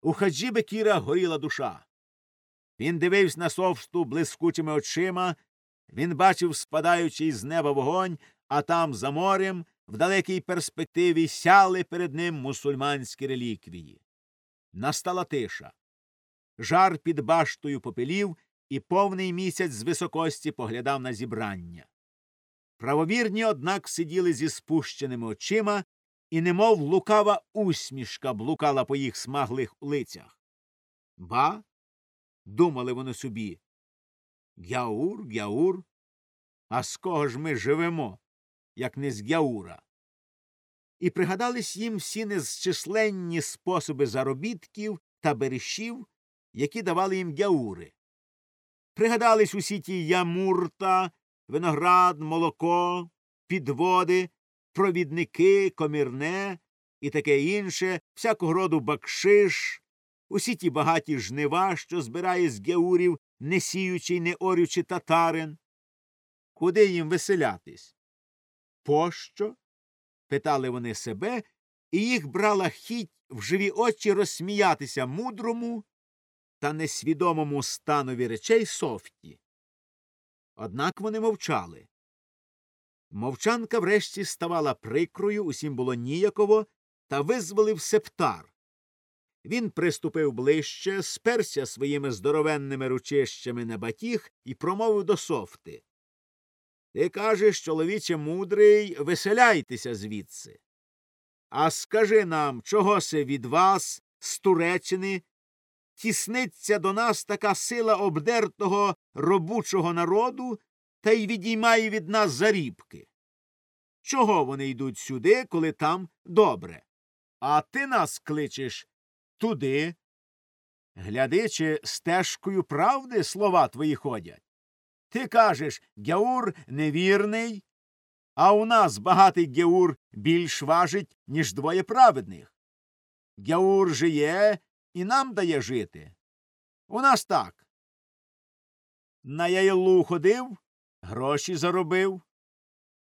У хаджі Бекіра горіла душа. Він дивився на совсту блискучими очима, він бачив спадаючий з неба вогонь, а там, за морем, в далекій перспективі сяли перед ним мусульманські реліквії. Настала тиша. Жар під баштою попелів, і повний місяць з високості поглядав на зібрання. Правовірні, однак, сиділи зі спущеними очима, і немов лукава усмішка блукала по їх смаглих лицях. Ба, думали вони собі. Гяур, гяур. А з кого ж ми живемо, як не з гяура? І пригадались їм всі незчисленні способи заробітків та берешів, які давали їм гяури. Пригадались усі ті ямурта, виноград, молоко, підводи, провідники, комірне і таке інше, всякого роду бакшиш, усі ті багаті жнива, що збирає з геурів, не сіючий, не орючи татарин. Куди їм веселятись? Пощо? питали вони себе, і їх брала хіть в живі очі розсміятися мудрому та несвідомому станові речей софті. Однак вони мовчали. Мовчанка врешті ставала прикрою, усім було ніяково, та визволив септар. Він приступив ближче, сперся своїми здоровенними ручищами на батіг і промовив до софти. Ти кажеш, чоловіче мудрий, веселяйтеся звідси. А скажи нам, чого се від вас, з Туреччини, тісниться до нас така сила обдертого робучого народу та й відіймає від нас зарібки? Чого вони йдуть сюди, коли там добре? А ти нас кличеш туди. Гляди, чи стежкою правди слова твої ходять. Ти кажеш Гяур невірний, а у нас багатий Геур більш важить, ніж двоє праведних. Гяур жиє і нам дає жити. У нас так. На яйлу ходив, гроші заробив,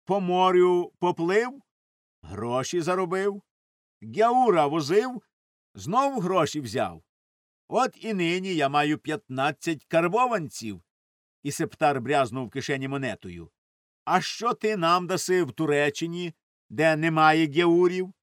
по морю поплив, гроші заробив, Гяура возив, знов гроші взяв. От і нині я маю п'ятнадцять карбованців. І септар брязнув в кишені монетою. А що ти нам даси в Туреччині, де немає геурів?